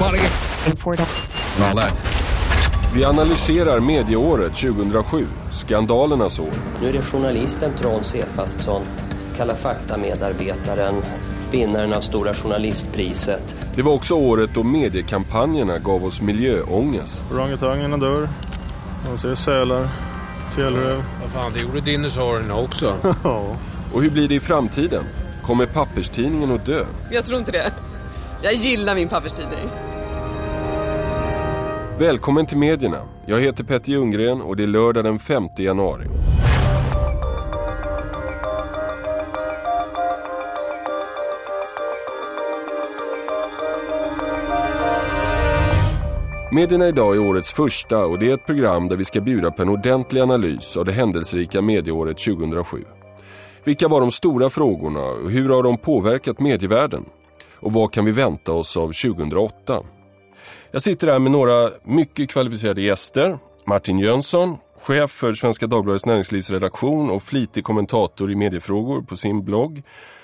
Nobody. and all that. Vi analyserar medieåret 2007, skandalernas år. Nu är det journalisten Trond Sefastsson, Kalla fakta-medarbetaren, vinnaren av Stora Journalistpriset. Det var också året då mediekampanjerna gav oss miljöångest. Orangutangerna dör. Man ser sälar, fjällräv. Vad fan, det gjorde dinosaurierna också. Ja. Och hur blir det i framtiden? Kommer papperstidningen att dö? Jag tror inte det. Jag gillar min papperstidning. Välkommen till medierna. Jag heter Petter Ljunggren och det är lördag den 5 januari. Medierna idag är årets första och det är ett program där vi ska bjuda på en ordentlig analys av det händelserika medieåret 2007. Vilka var de stora frågorna och hur har de påverkat medievärlden? Och vad kan vi vänta oss av 2008? Jag sitter här med några mycket kvalificerade gäster. Martin Jönsson, chef för Svenska Dagbladets näringslivsredaktion och flitig kommentator i mediefrågor på sin blogg.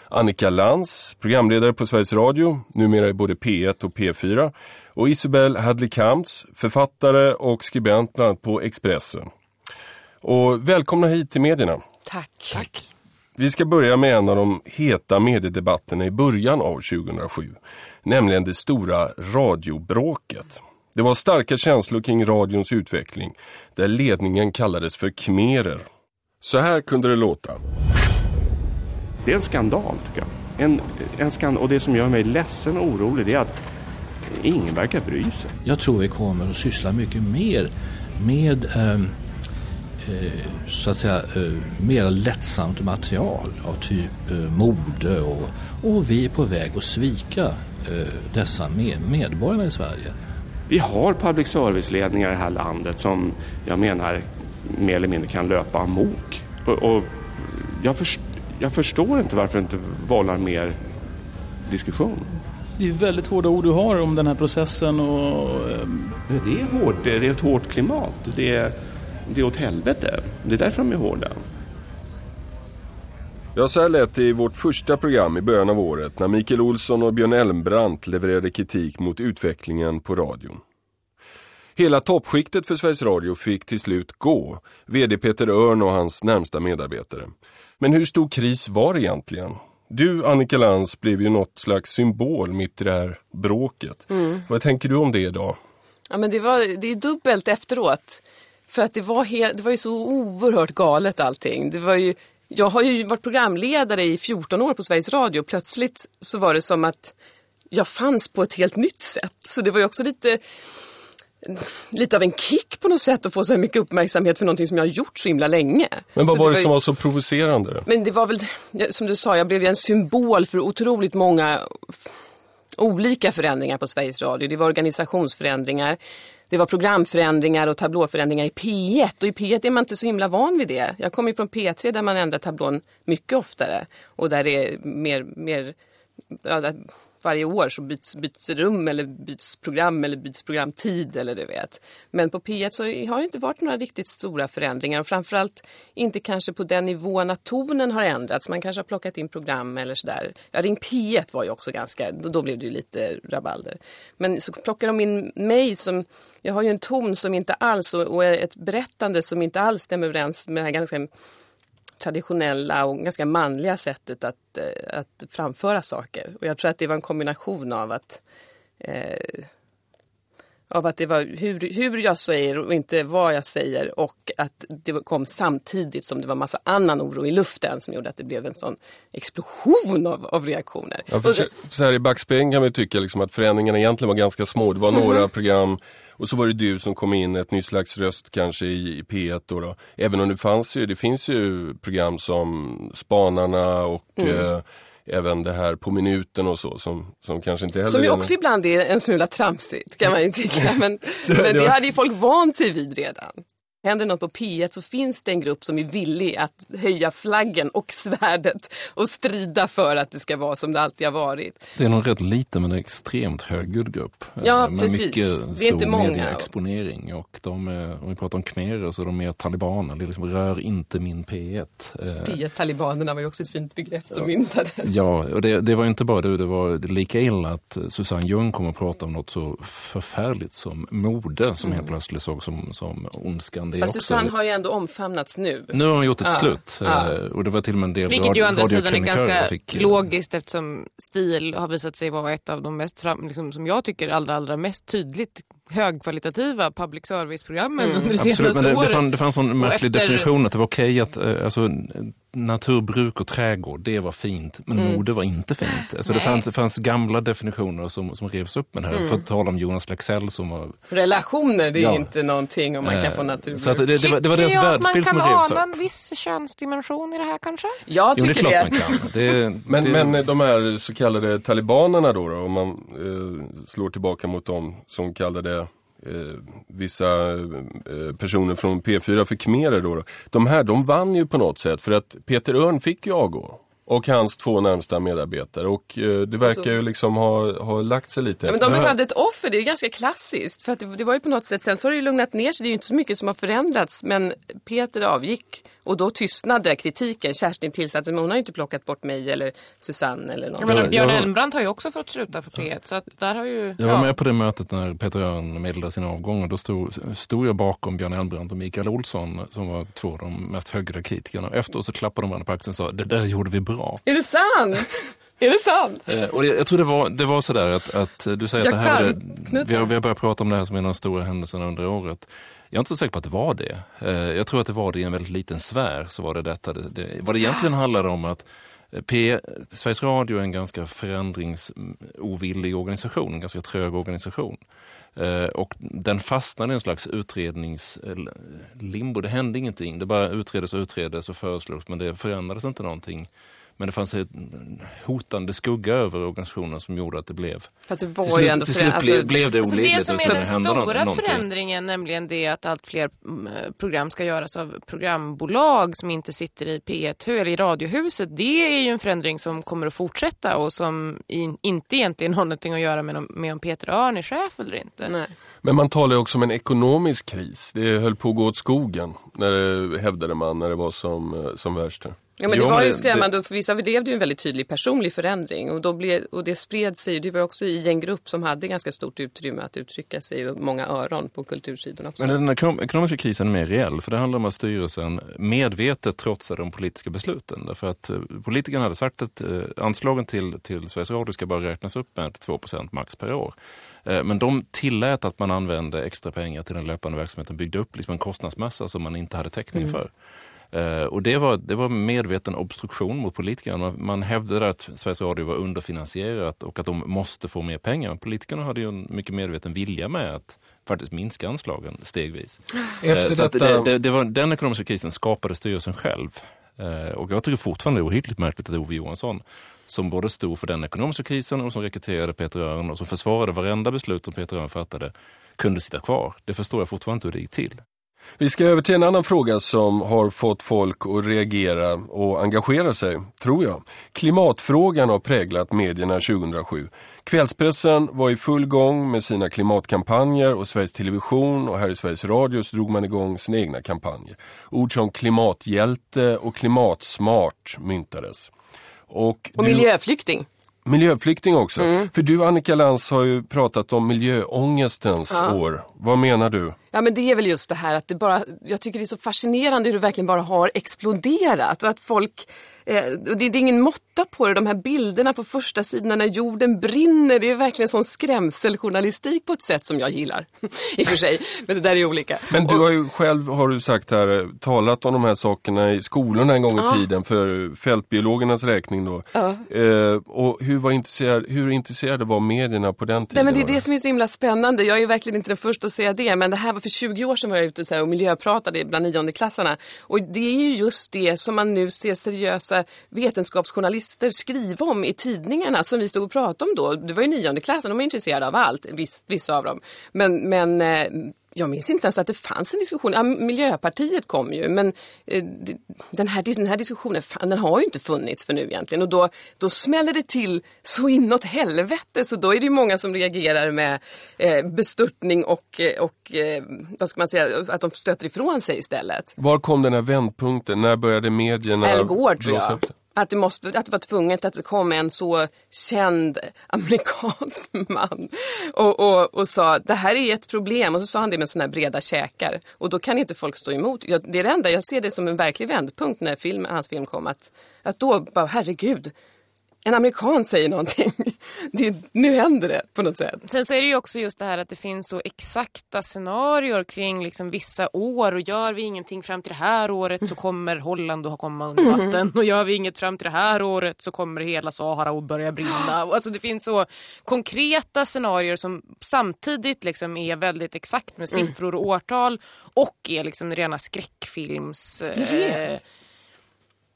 Annika Lantz, programledare på Sveriges Radio, numera i både P1 och P4. Och Isabel Hadley Kamps, författare och skribent bland annat på Expressen. Och välkomna hit till medierna. Tack. Tack. Vi ska börja med en av de heta mediedebatterna i början av 2007. Nämligen det stora radiobråket. Det var starka känslor kring radions utveckling där ledningen kallades för kmerer. Så här kunde det låta. Det är en skandal tycker jag. En, en skandal. Och det som gör mig ledsen och orolig det är att ingen verkar bry sig. Jag tror vi kommer att syssla mycket mer med eh, så att säga eh, mer lättsamt material av typ eh, mode och, och vi är på väg att svika eh, dessa med, medborgarna i Sverige. Vi har public service-ledningar i det här landet som jag menar mer eller mindre kan löpa amok. Och, och jag, först, jag förstår inte varför det inte vållar mer diskussion. Det är väldigt hårda ord du har om den här processen och Det är hårt, det är ett hårt klimat. Det är, det är åt helvete. Det är därför de är hårda. Ja, så här lät det i vårt första program i början av året när Mikael Olsson och Björn Elmbrandt levererade kritik mot utvecklingen på radion. Hela toppskiktet för Sveriges Radio fick till slut gå, VD Peter Örn och hans närmsta medarbetare. Men hur stor kris var det egentligen? Du, Annika Lantz, blev ju något slags symbol mitt i det här bråket. Vad tänker du om det idag? Ja, men det, var, det är dubbelt efteråt. För att det var, det var ju så oerhört galet allting. Det var ju, jag har ju varit programledare i 14 år på Sveriges Radio. Plötsligt så var det som att jag fanns på ett helt nytt sätt. Så det var ju också lite, lite av en kick på något sätt att få så här mycket uppmärksamhet för någonting som jag har gjort så himla länge. Men vad Så var det ju- som var så provocerande? Men det var väl, som du sa, jag blev ju en symbol för otroligt många olika förändringar på Sveriges Radio. Det var organisationsförändringar, det var programförändringar och tablåförändringar i P1. Och i P1 är man inte så himla van vid det. Jag kommer ju från P3 där man ändrar tablån mycket oftare. Och där det är mer, mer ja, varje år så byts, byts rum eller byts program eller byts programtid eller du vet. Men på P1 så har det inte varit några riktigt stora förändringar och framförallt inte kanske på den nivån att tonen har ändrats. Man kanske har plockat in program eller sådär. Ja, Ring P1 var ju också ganska, då, blev det ju lite rabalder. Men så plockar de in mig som, jag har ju en ton som inte alls och, och ett berättande som inte alls stämmer överens med det här ganska traditionella och ganska manliga sättet att, eh, att framföra saker. Och jag tror att det var en kombination av att eh, av att det var hur, hur jag säger och inte vad jag säger och att det kom samtidigt som det var massa annan oro i luften som gjorde att det blev en sån explosion av, av reaktioner. Ja, så- så, här i backspegeln kan vi tycka liksom att förändringarna egentligen var ganska små. Det var några program och så var det du som kom in, ett nytt slags röst kanske i, i P1 då, då. Även om det fanns ju, det finns ju program som Spanarna och eh, även det här På minuten och så som, som kanske inte heller... Som ju är- också ibland är en smula tramsigt kan man ju tycka. Men, men det hade ju folk vant sig vid redan. Händer något på P1 så finns det en grupp som är villig att höja flaggen och svärdet och strida för att det ska vara som det alltid har varit. Det är nog rätt liten men extremt högljudd grupp. Ja, eh, med precis. mycket Det är inte många. medieexponering. Och de, är- om vi pratar om khmerer så är de mer talibaner. Det är liksom, rör inte min P1. Eh, P1-talibanerna var ju också ett fint begrepp som myntades. Ja, och det, det var inte bara du, det var lika illa att Susanne Ljung kom att prata om något så förfärligt som mode som helt plötsligt såg som, som ondskan det. Fast också. Susanne har ju ändå omfamnats nu. Nu har hon gjort ett Ja, slut ja. eh, och det var till och med en del Vilket ju å andra sidan är ganska fick, eh, logiskt eftersom stil har visat sig vara ett av de mest, fram, liksom, som jag tycker, allra, allra mest tydligt högkvalitativa public service-programmen under det Absolut, senaste men det, det, året. fann, det fanns en märklig efter- definition att det var okej att eh, alltså, naturbruk och trädgård, det var fint, men Mm. mode var inte fint. Alltså, det, fanns, det fanns gamla definitioner som, som revs upp med det här. Mm. För att tala om Jonas Lexell som var... Relationer, det är Ja. inte någonting om man kan Eh, få naturbruk. så att det, det, var, det var deras Tycker man världsbild som kan revs upp. ana en viss könsdimension i det här kanske? Jag Jo, det är tycker klart det. man kan. Det, Men, det, men de här så kallade talibanerna då, då om man eh, slår tillbaka mot dem som kallade vissa eh, personer från P4 för khmerer då, då. De här, de vann ju på något sätt för att Peter Örn fick ju avgå. Och hans två närmsta medarbetare och eh, det verkar ju liksom ha, ha lagt sig lite. Ja, men de behövde ett offer, det är ganska klassiskt. För att det, det var ju på något sätt, sen så har det ju lugnat ner sig, det är ju inte så mycket som har förändrats. Men Peter avgick och då tystnade kritiken. Kerstin tillsatte, men hon har ju inte plockat bort mig eller Susanne eller någon. Jag- Björn jag- Elmbrant har ju också fått sluta för P1 så att där har ju... Jag var ja. med på det mötet när Peter Örn meddelade sin avgång och då stod, stod jag bakom Björn Elmbrant och Mikael Olsson som var två av de mest högre kritikerna. Efteråt så klappade de varandra på axeln och sa det där gjorde vi bra. Är det sant? är det sant? Eh, och det, jag tror det var, det var sådär att, att du säger att Jag det här knuta. vi, har, vi har börjat prata om det här som en av de stora händelserna under året. Jag är inte så säker på att det var det. Eh, jag tror att det var det i en väldigt liten sfär. Så var det detta. Det, det, vad det egentligen handlade om att eh, P, Sveriges Radio är en ganska förändringsovillig organisation, en ganska trög organisation. Och den fastnade i en slags utredningslimbo. Det hände ingenting. Det bara utreddes och utreddes och föreslogs men det förändrades inte någonting. Men det fanns en hotande skugga över organisationen som gjorde att det blev... Fast det var Till slut, ju ändå till slut blev, alltså- blev det Alltså olidligt. det som är den stora någonting. förändringen, nämligen det att allt fler mm, program ska göras av programbolag som inte sitter i P1 eller i Radiohuset. Det är ju en förändring som kommer att fortsätta och som in, inte egentligen har någonting att göra med om, med om Peter Örn är chef eller inte. Nej. Men man talar ju också om en ekonomisk kris. Det höll på att gå åt skogen, när det, hävdade man, när det var som, eh, som värst. Ja, men Jo, det var men ju det- skrämmande och för vissa blev det ju en väldigt tydlig personlig förändring och, då blev, och det spred sig, det var också i en grupp som hade ganska stort utrymme att uttrycka sig och många öron på kultursidan också. Men den ekonom- ekonomiska krisen är mer reell, för det handlar om att styrelsen medvetet trotsade de politiska besluten. Därför att eh, politikerna hade sagt att eh, anslagen till, till Sveriges Radio ska bara räknas upp med 2% max per år. Eh, Men de tillät att man använde extra pengar till den löpande verksamheten, byggde upp liksom en kostnadsmassa som man inte hade täckning Mm. för. Eh, och det var, det var medveten obstruktion mot politikerna. Man, man hävdade att Sveriges Radio var underfinansierat och att de måste få mer pengar. Politikerna hade ju en mycket medveten vilja med att faktiskt minska anslagen stegvis. Efter Eh, så detta- det, det, var, den ekonomiska krisen skapade styrelsen själv. Eh, Och jag tycker fortfarande det är ohyggligt märkligt att Ove Johansson som både stod för den ekonomiska krisen och som rekryterade Peter Örn och som försvarade varenda beslut som Peter Örn fattade kunde sitta kvar. Det förstår jag fortfarande inte hur det gick till. Vi ska över till en annan fråga som har fått folk att reagera och engagera sig, tror jag. Klimatfrågan har präglat medierna 2007. Kvällspressen var i full gång med sina klimatkampanjer och Sveriges Television och här i Sveriges Radio så drog man igång sina egna kampanjer. Ord som klimathjälte och klimatsmart myntades. Och, Och du- miljöflykting. Miljöflykting också. Mm. För du Annika Lantz har ju pratat om miljöångestens Ja. år. Vad menar du? Ja men det är väl just det här att det bara, jag tycker det är så fascinerande hur det verkligen bara har exploderat att folk, eh, och det, det är ingen måtta på det, de här bilderna på första sidorna när jorden brinner, det är verkligen sån skrämseljournalistik på ett sätt som jag gillar. I och för sig, men det där är olika. Men du har ju själv, har du sagt här, eh, talat om de här sakerna i skolorna en gång i Ja. tiden för fältbiologernas räkning då. Ja. Eh, och hur, var intresserad, hur intresserade var medierna på den tiden? Nej men det är det som är så himla spännande. Jag är verkligen inte den första att säga det. Men det här var för 20 år sedan var jag ute så här och miljöpratade bland niondeklassarna. Och det är ju just det som man nu ser seriösa vetenskapsjournalister skriva om i tidningarna som vi stod och pratade om då. Det var ju niondeklassen, de var intresserade av allt, viss, vissa av dem. Men, men eh, jag minns inte ens att det fanns en diskussion. Ja, Miljöpartiet kom ju, men eh, den, här, den här diskussionen den har ju inte funnits för nu egentligen. Och då, då smäller det till så inåt helvete. Så då är det många som reagerar med eh, bestörtning och, eh, och eh, vad ska man säga, att de stöter ifrån sig istället. Var kom den här vändpunkten? När började medierna Al Gore, tror jag. Upp? Att det, måste, att det var tvunget att det kom en så känd amerikansk man och, och, och sa det här är ett problem och så sa han det med sådana här breda käkar och då kan inte folk stå emot. Jag, det är det enda, jag ser det som en verklig vändpunkt när film, hans film kom att, att då bara herregud en amerikan säger någonting. Det, nu händer det på något sätt. Sen så är det ju också just det här att det finns så exakta scenarier kring liksom vissa år och gör vi ingenting fram till det här året så kommer Holland att komma under vatten mm. och gör vi inget fram till det här året så kommer hela Sahara att börja brinna. Alltså det finns så konkreta scenarier som samtidigt liksom är väldigt exakt med mm. siffror och årtal och är liksom rena skräckfilms... Eh,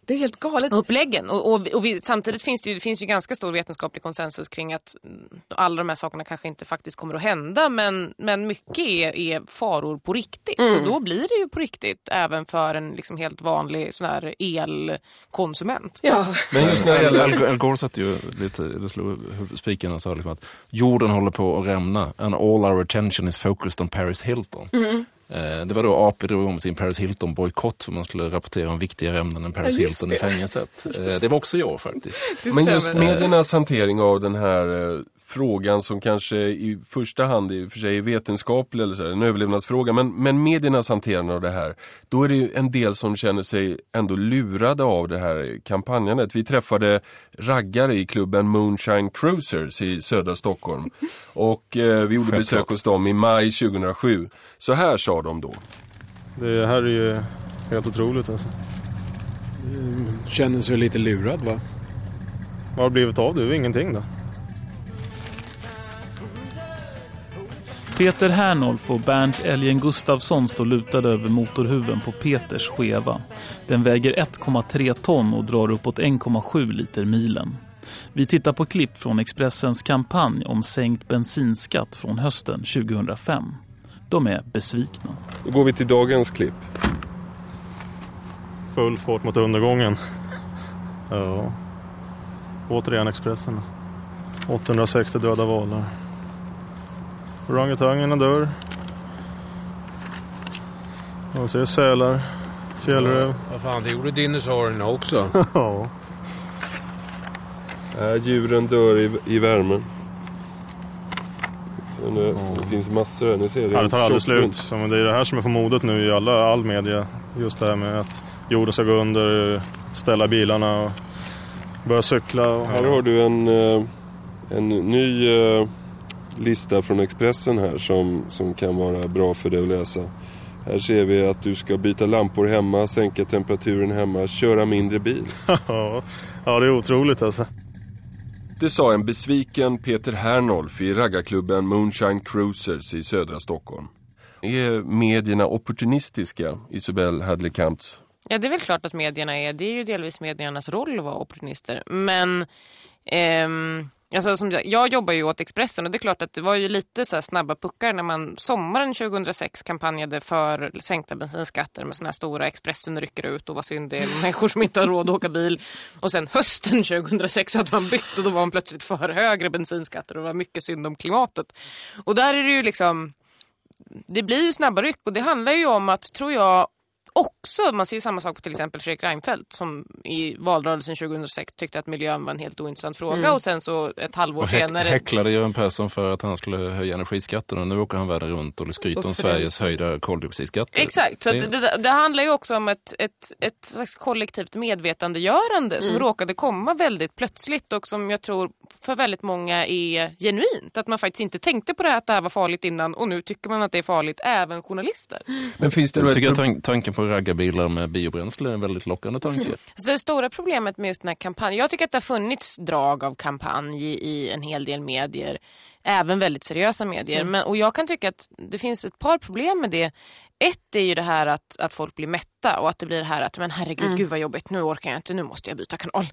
det är helt galet. Uppläggen. Och, och, och vi, samtidigt finns det, ju, det finns ju ganska stor vetenskaplig konsensus kring att alla de här sakerna kanske inte faktiskt kommer att hända. Men, men mycket är, är faror på riktigt. Mm. Och då blir det ju på riktigt även för en liksom helt vanlig sån här elkonsument. Ja. Men just när det gäller... Al Gore satte ju lite, det slog spiken och sa liksom att jorden håller på att rämna and all our attention is focused on Paris Hilton. Mm. Eh, det var då AP drog om sin Paris Hilton-bojkott för man skulle rapportera om viktigare ämnen än Paris ja, Hilton i fängelset. Eh, det var också jag faktiskt. Men just mediernas hantering av den här eh, frågan som kanske i första hand i och för sig är vetenskaplig eller så här, en överlevnadsfråga. Men, men mediernas hanterande av det här, då är det en del som känner sig ändå lurade av det här kampanjandet. Vi träffade raggare i klubben Moonshine Cruisers i södra Stockholm. Och eh, vi gjorde besök hos dem i maj 2007. Så här sa de då. Det här är ju helt otroligt alltså. Känner sig lite lurad va? Vad har det blivit av det? Ingenting då. Peter Hernolf och Bernt Elgen Gustafsson står lutade över motorhuven på Peters skeva. Den väger 1,3 ton och drar uppåt 1,7 liter milen. Vi tittar på klipp från Expressens kampanj om sänkt bensinskatt från hösten 2005. De är besvikna. Då går vi till dagens klipp. Full fart mot undergången. Ja. Återigen Expressen. 860 döda valar. Orangutangerna dör. Och så är det sälar, fjällräv. Vad fan, det gjorde dinosaurierna också. ja. Äh, djuren dör i, i värmen. Så nu, Det finns massor här, ni ser det. Ja, det tar aldrig slut. Men det är det här som är på modet nu i alla, all media. Just det här med att jorden ska gå under, ställa bilarna och börja cykla. Och... Här har du en, eh, en ny eh, lista från Expressen här som, som kan vara bra för dig att läsa. Här ser vi att du ska byta lampor hemma, sänka temperaturen hemma, köra mindre bil. ja, det är otroligt alltså. Det sa en besviken Peter Hernolf i raggarklubben Moonshine Cruisers i södra Stockholm. Är medierna opportunistiska, Isabel Hadley Kamps? Ja, det är väl klart att medierna är. Det är ju delvis mediernas roll att vara opportunister. Men ehm, Alltså, som jag, jag jobbar ju åt Expressen och det är klart att det var ju lite så snabba puckar när man sommaren 2006 kampanjade för sänkta bensinskatter med såna här stora Expressen rycker ut och vad synd det är människor som inte har råd att åka bil. Och sen hösten 2006 hade man bytt och då var man plötsligt för högre bensinskatter och det var mycket synd om klimatet. Och där är det ju liksom det blir ju snabba ryck och det handlar ju om att, tror jag, också, man ser ju samma sak på till exempel Fredrik Reinfeldt som i valrörelsen 2006 tyckte att miljön var en helt ointressant fråga mm. och sen så ett halvår och senare... häcklade Göran Persson för att han skulle höja energiskatten och nu åker han världen runt och skryter om Sveriges höjda koldioxidskatter. Exakt, så det... Det, det, handlar ju också om ett, ett, ett slags kollektivt medvetandegörande mm. som råkade komma väldigt plötsligt och som jag tror för väldigt många är genuint. Att man faktiskt inte tänkte på det här att det här var farligt innan och nu tycker man att det är farligt, även journalister. Men finns det jag tycker att tanken på raggarbilar med biobränsle är en väldigt lockande tanke. Mm. Så det stora problemet med just den här kampanjen, jag tycker att det har funnits drag av kampanj i, i en hel del medier även väldigt seriösa medier. Mm. Men, och jag kan tycka att det finns ett par problem med det. Ett är ju det här att, att folk blir mätta och att det blir det här att men herregud, mm. gud vad jobbigt, nu orkar jag inte, nu måste jag byta kanal.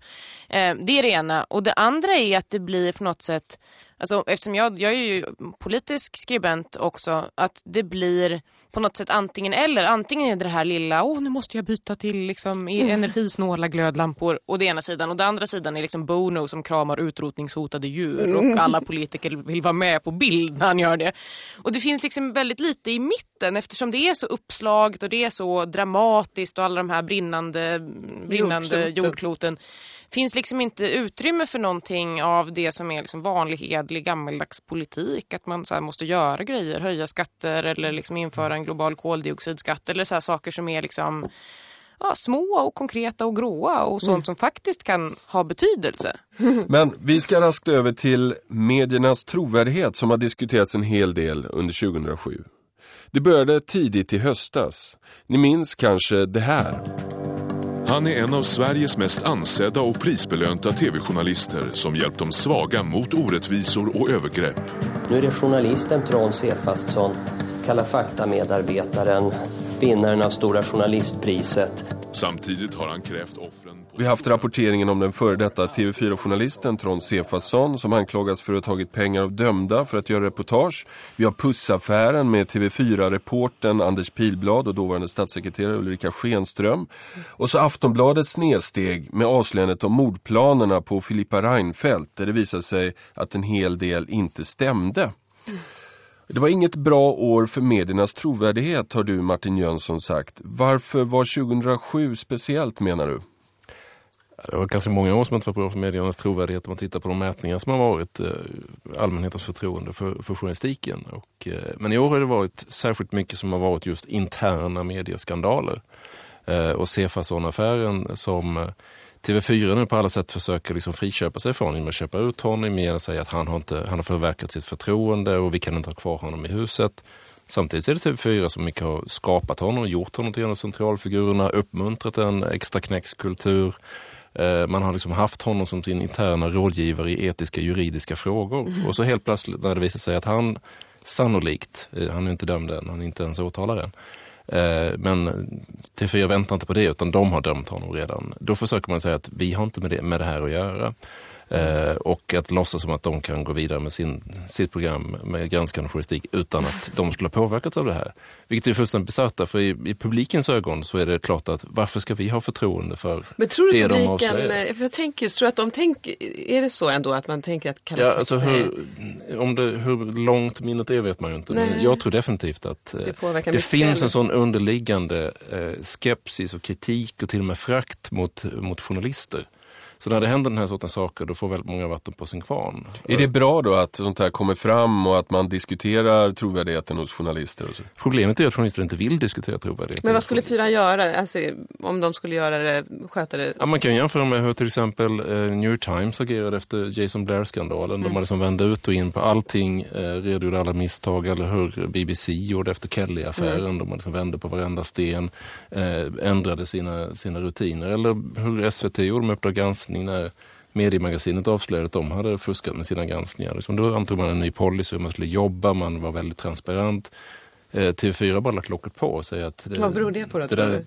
Eh, det är det ena. Och det andra är att det blir på något sätt alltså, eftersom jag, jag är ju politisk skribent också, att det blir på något sätt antingen eller. Antingen är det det här lilla, åh nu måste jag byta till liksom, e- energisnåla glödlampor och det ena sidan. Och det andra sidan är liksom Bono som kramar utrotningshotade djur och alla politiker vill vara med på bild när han gör det. Och det finns liksom väldigt lite i mitten eftersom det är så uppslaget och det är så dramatiskt och alla de här brinnande, brinnande Jordkloten. jordkloten finns liksom inte utrymme för någonting av det som är liksom vanlig, hedlig, gammeldags politik. Att man så här måste göra grejer, höja skatter eller liksom införa en global koldioxidskatt eller så här saker som är liksom ja, små och konkreta och gråa och sånt som faktiskt kan ha betydelse. Men vi ska raskt över till mediernas trovärdighet som har diskuterats en hel del under 2007. Det började tidigt i höstas. Ni minns kanske det här. Han är en av Sveriges mest ansedda och prisbelönta tv-journalister som hjälpt de svaga mot orättvisor och övergrepp. Nu är det journalisten Trond Sefastsson, Kalla fakta-medarbetaren, vinnaren av Stora journalistpriset. Samtidigt har han krävt offren. Vi har haft rapporteringen om den före detta TV4-journalisten Trond Sefasson som anklagas för att ha tagit pengar av dömda för att göra reportage. Vi har pussaffären med TV4-reporten Anders Pilblad och dåvarande statssekreterare Ulrika Schenström. Och så Aftonbladets snedsteg med avslöjandet om mordplanerna på Filippa Reinfeldt där det visade sig att en hel del inte stämde. Det var inget bra år för mediernas trovärdighet har du Martin Jönsson sagt. Varför var 2007 speciellt menar du? Det var ganska många år som inte var bra för mediernas trovärdighet om man tittar på de mätningar som har varit eh, allmänhetens förtroende för, för journalistiken. Och, eh, men i år har det varit särskilt mycket som har varit just interna medieskandaler. Eh, och Cefason-affären som TV4 nu på alla sätt försöker liksom friköpa sig från genom att köpa ut honom genom att säga att han har, inte, han har förverkat sitt förtroende och vi kan inte ha kvar honom i huset. Samtidigt är det TV4 som mycket har skapat honom och gjort honom till en av centralfigurerna, uppmuntrat en extra knäckskultur. Eh, Man har liksom haft honom som sin interna rådgivare i etiska juridiska frågor. Och så helt plötsligt när det visar sig att han sannolikt, eh, han är inte dömd än, han är inte ens åtalad än. Eh, Men TV4 väntar inte på det utan de har dömt honom redan. Då försöker man säga att vi har inte med det, med det här att göra. Eh, och att låtsas som att de kan gå vidare med sin, sitt program med granskande journalistik utan att de skulle ha påverkats av det här. Vilket är fullständigt bisarrt för i, i publikens ögon så är det klart att varför ska vi ha förtroende för Men tror det de publiken, avslöjar? eh, för jag tänker, tror att de tänker, är det så ändå att man tänker att Kalla Ja, alltså hur, om det, hur långt minnet är vet man ju inte. Men jag tror definitivt att eh, Det påverkar det finns en sån underliggande eh, skepsis och kritik och till och med frakt mot, mot journalister. Så när det händer den här sortens saker då får väldigt många vatten på sin kvarn. Är det bra då att sånt här kommer fram och att man diskuterar trovärdigheten hos journalister? Och så? Problemet är att journalister inte vill diskutera trovärdighet. Men vad skulle fyran göra, alltså, om de skulle göra det, sköta det? Ja, man kan jämföra med hur till exempel eh, New York Times agerade efter Jason Blair-skandalen. Mm. De hade som vände ut och in på allting, eh, redogjorde alla misstag eller hur BBC gjorde efter Kelly-affären. Mm. De hade som vände på varenda sten, eh, ändrade sina, sina rutiner. Eller hur SVT gjorde med Uppdrag granskning när Mediemagasinet avslöjade att de hade fuskat med sina granskningar. Liksom då antog man en ny policy hur man skulle jobba, man var väldigt transparent. Eh, TV4 bara lagt locket på och säger att... det- Vad beror det på då, det där-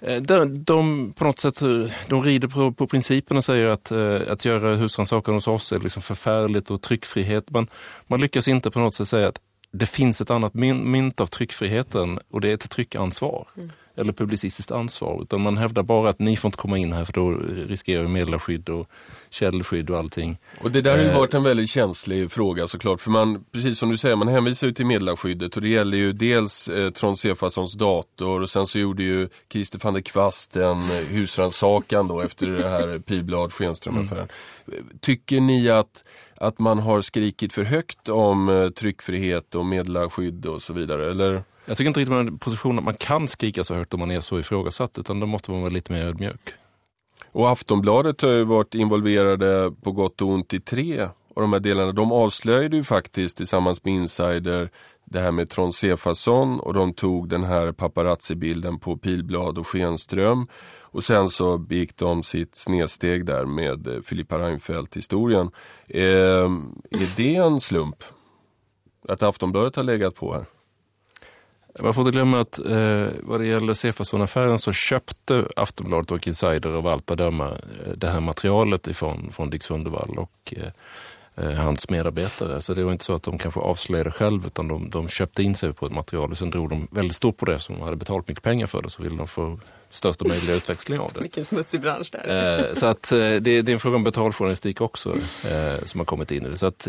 du? Eh, De, de på något sätt eh, de rider på, på principen och säger att, att göra husrannsakan hos oss är liksom förfärligt och tryckfrihet. Man, man lyckas inte på något sätt säga att det finns ett annat myn- mynt av tryckfriheten och det är ett tryckansvar. Eller publicistiskt ansvar. Utan man hävdar bara att ni får inte komma in här för då riskerar vi meddelarskydd och källskydd och allting. Och det där har ju Eh, varit en väldigt känslig fråga såklart. För man, precis som du säger, man hänvisar ju till meddelarskyddet och det gäller ju dels eh, Trond Sefassons dator och sen så gjorde ju Christer van der Kvast en eh, husrannsakan då efter det här Piblad Schenström-affären. Tycker ni att, att man har skrikit för högt om eh, tryckfrihet och meddelarskydd och så vidare? Eller? Jag tycker inte riktigt man är i position att man kan skrika så högt om man är så ifrågasatt utan då måste man vara lite mer ödmjuk. Och Aftonbladet har ju varit involverade på gott och ont i tre av de här delarna. De avslöjade ju faktiskt tillsammans med Insider det här med Trond Sefasson och de tog den här paparazzi-bilden på Pilblad och Schenström. Och sen så begick de sitt snedsteg där med eh, Filippa Reinfeldt-historien. Eh, är det en slump? Att Aftonbladet har legat på här? Man får inte glömma att eh, vad det gäller Cefason-affären så köpte Aftonbladet och Insider av allt att döma eh, det här materialet ifrån, från Dick Sundevall. Och, eh, eh, hans medarbetare. Så det var inte så att de kanske avslöjade själv utan de, de köpte in sig på ett material och sen drog de väldigt stort på det som de hade betalat mycket pengar för det så ville de få största möjliga utväxling av det. Vilken smutsig bransch där. Eh, så att eh, det, det, är en fråga om betaljournalistik också som har kommit in i det. Så att,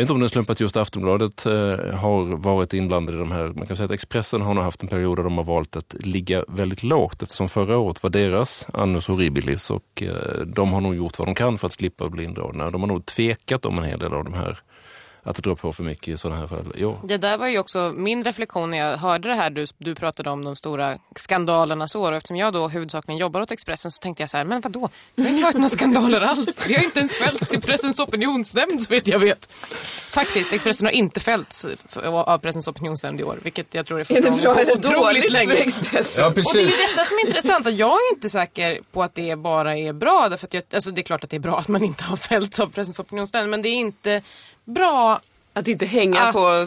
vet inte om det är slump att just Aftonbladet eh, har varit inblandade i de här. Man kan säga att Expressen har nog haft en period där de har valt att ligga väldigt lågt eftersom förra året var deras annus horribilis och eh, de har nog gjort vad de kan för att slippa bli indragna. De har nog tvekat om en hel del av de här att dra på för mycket i sådana här fall. Jo. Det där var ju också min reflektion när jag hörde det här. Du, du pratade om de stora skandalernas år. Och eftersom jag då huvudsakligen jobbar åt Expressen så tänkte jag så här, men vadå? Det har inte varit några skandaler alls. Vi har inte ens fällts i pressens opinionsnämnd så vet jag vet. Faktiskt, Expressen har inte fällts av pressens opinionsnämnd i år. Vilket jag tror är för Är det bra eller dåligt länge. för Expressen? Ja, precis. Och det är ju detta som är intressant. jag är inte säker på att det bara är bra. Därför att jag, alltså det är klart att det är bra att man inte har fällts av pressens opinionsnämnd. Men det är inte bra att inte hänga att på...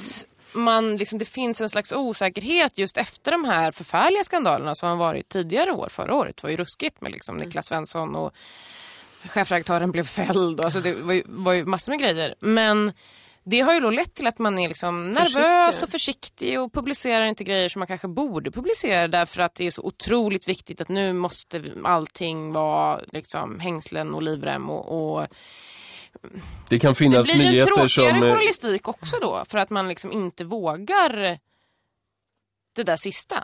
Man, liksom, det finns en slags osäkerhet just efter de här förfärliga skandalerna som har varit tidigare år. Förra året var ju ruskigt med liksom, Niklas Svensson och chefredaktören blev fälld. Alltså, det var ju, var ju massor med grejer. Men det har ju då lett till att man är liksom nervös och försiktig och publicerar inte grejer som man kanske borde publicera därför att det är så otroligt viktigt att nu måste allting vara liksom hängslen och livrem och, och det kan finnas nyheter. Det blir en tråkigare som... journalistik också då för att man liksom inte vågar det där sista.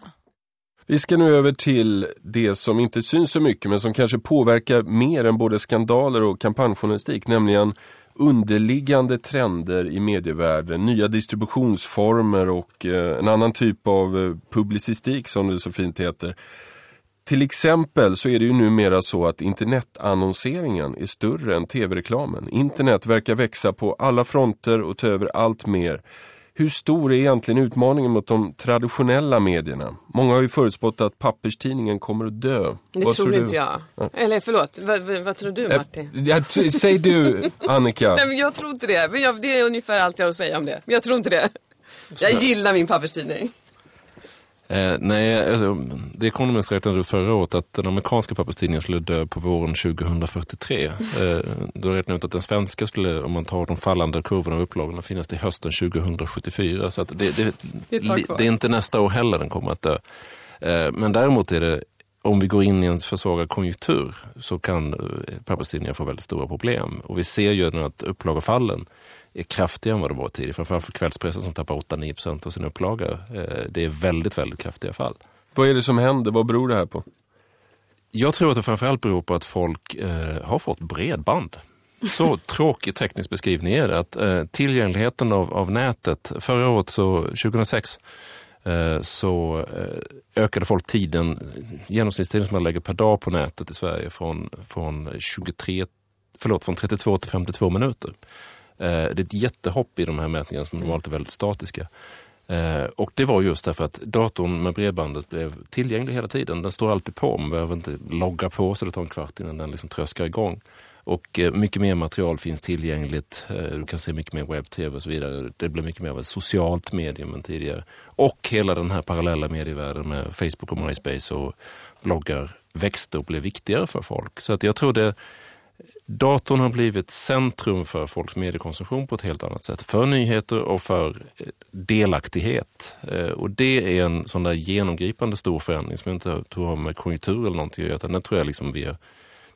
Vi ska nu över till det som inte syns så mycket men som kanske påverkar mer än både skandaler och kampanjjournalistik, nämligen underliggande trender i medievärlden, nya distributionsformer och eh, en annan typ av eh, publicistik som det så fint heter. Till exempel så är det ju numera så att internetannonseringen är större än tv-reklamen. Internet verkar växa på alla fronter och ta över allt mer. Hur stor är egentligen utmaningen mot de traditionella medierna? Många har ju förutspått att papperstidningen kommer att dö. Det vad tror, tror inte jag. Ja. Eller förlåt, vad, vad, tror du Martin? Ja, säg du Annika. Nej, men jag tror inte det. Men jag, det är ungefär allt jag har att säga om det. Men jag tror inte det. Jag gillar min papperstidning. Eh, nej, alltså, The Economist räknade ut förra året att den amerikanska papperstidningen skulle dö på våren 2043. Eh, då räknade ut att den svenska skulle, om man tar de fallande kurvorna av upplagorna, finnas till hösten 2074. Så att det, det, det, är det är inte nästa år heller den kommer att dö. Eh, men däremot är det om vi går in i en försvagad konjunktur så kan eh, papperstidningar få väldigt stora problem. Och vi ser ju nu att upplagefallen är kraftigare än vad de var tidigare. Framförallt för kvällspressen som tappar 8-9% av sin upplaga. Eh, det är väldigt, väldigt kraftiga fall. Vad är det som händer? Vad beror det här på? Jag tror att det framförallt beror på att folk eh, har fått bredband. Så tråkig teknisk beskrivning är det. Att, eh, tillgängligheten av, av nätet, förra året, så 2006, eh, så eh, ökade folk tiden, genomsnittstiden som man lägger per dag på nätet i Sverige från, från, 23, förlåt, från 32 till 52 minuter. Eh, det är ett jättehopp i de här mätningarna som normalt är väldigt statiska. Eh, och det var just därför att datorn med bredbandet blev tillgänglig hela tiden. Den står alltid på, man behöver inte logga på så det tar en kvart innan den liksom tröskar igång. Och eh, mycket mer material finns tillgängligt. Eh, du kan se mycket mer webb-tv och så vidare. Det blir mycket mer av ett socialt medium än tidigare. Och hela den här parallella medievärlden med Facebook och MySpace och bloggar växte och blev viktigare för folk. Så att jag tror det Datorn har blivit centrum för folks mediekonsumtion på ett helt annat sätt. För nyheter och för eh, delaktighet. Eh, och det är en sån där genomgripande stor förändring som jag inte tror har med konjunktur eller någonting att göra. Den tror jag liksom vi är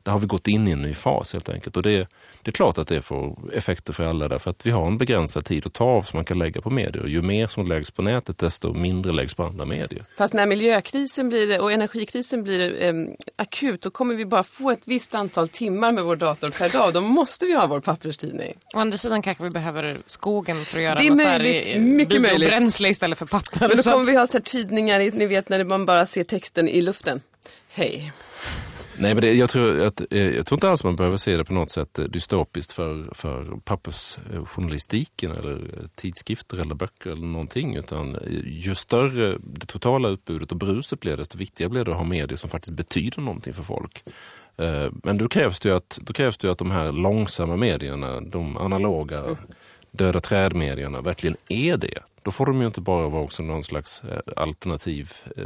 där har vi gått in i en ny fas helt enkelt. Och det, det är klart att det får effekter för alla därför att vi har en begränsad tid att ta av som man kan lägga på medier. Och ju mer som läggs på nätet desto mindre läggs på andra medier. Fast när miljökrisen blir, och energikrisen blir eh, akut då kommer vi bara få ett visst antal timmar med vår dator per dag. Då måste vi ha vår papperstidning. Å andra sidan kanske vi behöver skogen för att göra det är möjligt, här, mycket biobränsle istället för papper. Men då kommer vi ha så tidningar, ni vet när man bara ser texten i luften. Hej. Nej, men det, jag, tror att, eh, jag tror inte alls man behöver se det på något sätt eh, dystopiskt för, för pappersjournalistiken eller tidskrifter eller böcker eller någonting. Utan ju större det totala utbudet och bruset blir, desto viktigare blir det att ha medier som faktiskt betyder någonting för folk. Eh, men då krävs det ju att, då krävs det att de här långsamma medierna, de analoga döda trädmedierna verkligen är det då får de ju inte bara vara också någon slags eh, alternativ eh,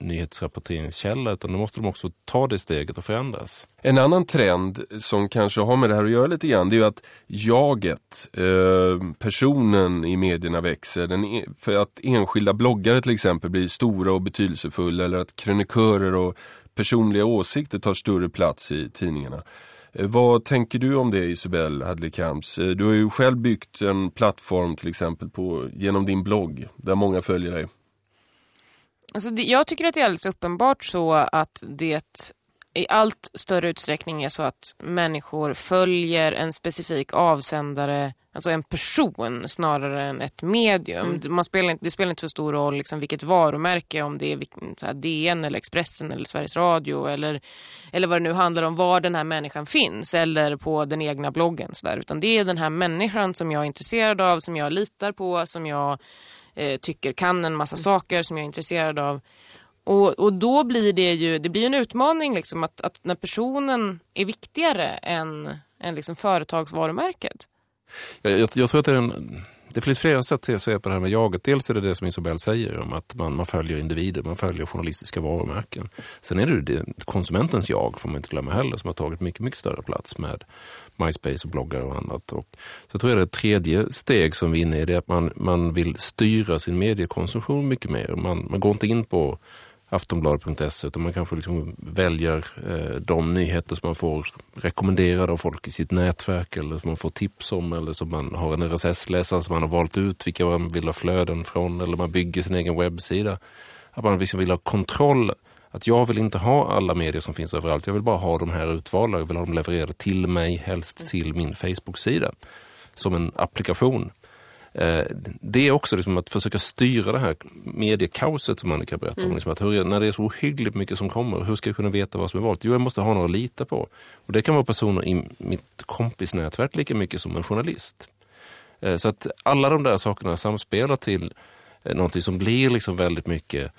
nyhetsrapporteringskälla utan då måste de också ta det steget och förändras. En annan trend som kanske har med det här att göra lite grann det är ju att jaget, eh, personen i medierna växer. Den, e-, för att enskilda bloggare till exempel blir stora och betydelsefulla eller att krönikörer och personliga åsikter tar större plats i tidningarna. Eh, vad tänker du om det Isabel Hadley-Kamps? Eh, du har ju själv byggt en plattform till exempel på, genom din blogg där många följer dig. Alltså det, jag tycker att det är alldeles uppenbart så att det i allt större utsträckning är så att människor följer en specifik avsändare, alltså en person snarare än ett medium. Mm. Man spelar, det spelar inte så stor roll liksom vilket varumärke, om det är så här, DN eller Expressen eller Sveriges Radio eller, eller vad det nu handlar om, var den här människan finns eller på den egna bloggen. Så där. Utan det är den här människan som jag är intresserad av, som jag litar på, som jag eh, tycker kan en massa mm. saker, som jag är intresserad av. Och, och då blir det ju det blir en utmaning liksom att, att när personen är viktigare än, än liksom företagsvarumärket. Jag, jag, jag tror att det är en det finns flera sätt att se på det här med jaget. Dels är det det som Isabel säger om att man, man följer individer, man följer journalistiska varumärken. Sen är det, det konsumentens jag, får man inte glömma heller, som har tagit mycket, mycket större plats med MySpace och bloggar och annat. Och så tror jag det tredje steg som vi är inne i, det är att man, man vill styra sin mediekonsumtion mycket mer. Man, man går inte in på aftonbladet.se utan man kanske liksom väljer eh, de nyheter som man får rekommenderade av folk i sitt nätverk eller som man får tips om eller som man har en RSS-läsare som man har valt ut vilka man vill ha flöden från eller man bygger sin egen webbsida. Att man liksom vill ha kontroll. Att jag vill inte ha alla medier som finns överallt. Jag vill bara ha de här utvalda. Jag vill ha dem levererade till mig, helst till min Facebook-sida. Som en applikation. Eh, det är också liksom att försöka styra det här mediekaoset som Annika berättade om. Mm. Liksom att hur, när det är så ohyggligt mycket som kommer, hur ska jag kunna veta vad som är valt? Jo, jag måste ha några att lita på. Och Det kan vara personer i mitt kompisnätverk lika mycket som en journalist. Eh, så att alla de där sakerna samspelar till eh, någonting som blir liksom väldigt mycket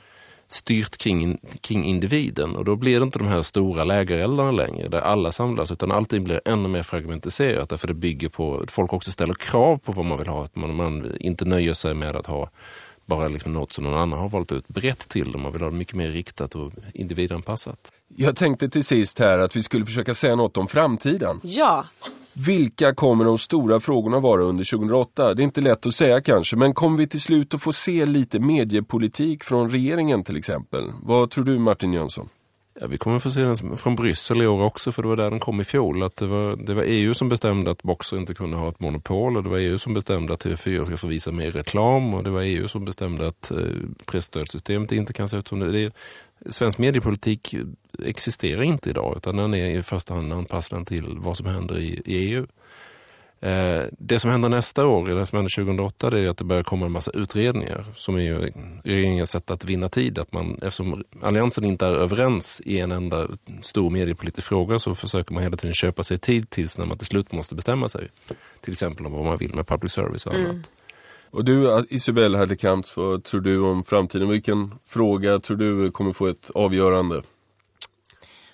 styrt kring, kring individen och då blir det inte de här stora lägereldarna längre där alla samlas utan allting blir ännu mer fragmentiserat därför det bygger på att folk också ställer krav på vad man vill ha. Att man, man inte nöjer sig med att ha bara liksom något som någon annan har valt ut brett till dem. Man vill ha det mycket mer riktat och individanpassat. Jag tänkte till sist här att vi skulle försöka säga något om framtiden. Ja. Vilka kommer de stora frågorna vara under 2008? Det är inte lätt att säga kanske, men kommer vi till slut att få se lite mediepolitik från regeringen till exempel? Vad tror du Martin Jönsson? Ja, vi kommer få se den från Bryssel i år också för det var där den kom i fjol. Att det, var, det var EU som bestämde att Boxer inte kunde ha ett monopol och det var EU som bestämde att TV4 ska få visa mer reklam och det var EU som bestämde att eh, pressstödsystemet inte kan se ut som det. det svensk mediepolitik existerar inte idag utan den är i första hand anpassad till vad som händer i, i EU. Eh, det som händer nästa år, det som händer 2008, det är att det börjar komma en massa utredningar som är regeringens sätt att vinna tid. Att man, eftersom Alliansen inte är överens i en enda stor mediepolitisk fråga så försöker man hela tiden köpa sig tid tills när man till slut måste bestämma sig. Till exempel om vad man vill med public service och annat. Mm. Och du Isabelle Herdekamp, vad tror du om framtiden? Vilken fråga tror du kommer få ett avgörande?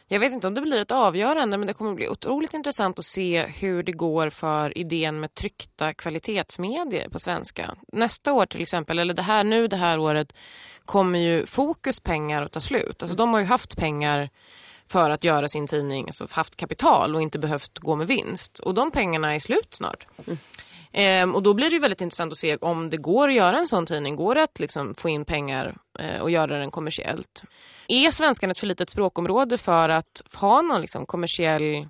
Jag vet inte om det blir ett avgörande men det kommer bli otroligt intressant att se hur det går för idén med tryckta kvalitetsmedier på svenska. Nästa år till exempel, eller det här nu det här året, kommer ju Fokus pengar att ta slut. Alltså de har ju haft pengar för att göra sin tidning, alltså haft kapital och inte behövt gå med vinst. Och de pengarna är slut snart. Mm. Ehm, och då blir det väldigt intressant att se om det går att göra en sån tidning. Går det att liksom få in pengar eh, och göra den kommersiellt? Är svenskan ett för litet språkområde för att ha någon liksom kommersiell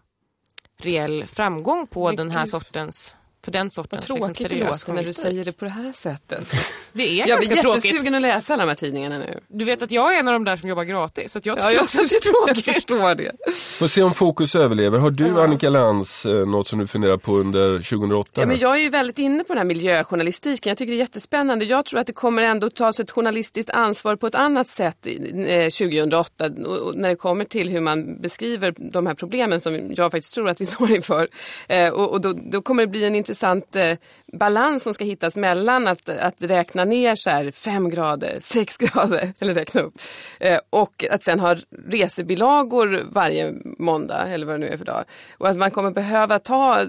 reell framgång på den här sortens för den sortens Vad tråkigt liksom, det låter när du säger det på det här sättet. Det är jag blir jättesugen att läsa alla de här tidningarna nu. Du vet att jag är en av de där som jobbar gratis. Så jag tycker ja, jag, också det är tråkigt. Jag förstår det. Får se om Fokus överlever. Har du ja. Annika Lantz eh, något som du funderar på under 2008? Ja, men jag är ju väldigt inne på den här miljöjournalistiken. Jag tycker det är jättespännande. Jag tror att det kommer ändå tas ett journalistiskt ansvar på ett annat sätt 2008 eh, när det kommer till hur man beskriver de här problemen som jag faktiskt tror att vi står inför. Eh, och då, då kommer det bli en intressant eh, balans som ska hittas mellan att, att räkna ner så här fem grader, sex grader, eller räkna upp. Eh, och att sen ha resebilagor varje måndag, eller vad det nu är för dag. Och att man kommer behöva ta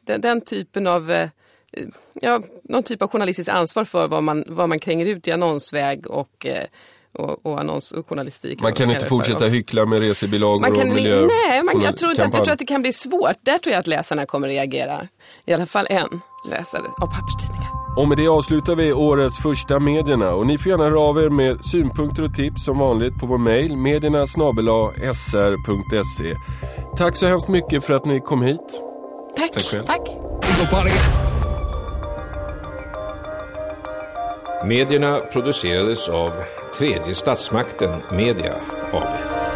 den, den typen av eh, ja, någon typ av journalistiskt ansvar för vad man, vad man kränger ut i annonsväg och eh, och, och annonsjournalistik. Man kan inte fortsätta hyckla med resebilagor man kan, och miljö Nej, man, jag, tror, jag tror att det kan bli svårt. Där tror jag att läsarna kommer reagera. I alla fall en läsare av papperstidningar. Och med det avslutar vi årets första medierna och ni får gärna höra av er med synpunkter och tips som vanligt på vår mejl medierna sr.se. Tack så hemskt mycket för att ni kom hit. Tack. Tack. Själv. Tack. Medierna producerades av Tredje statsmakten Media AB.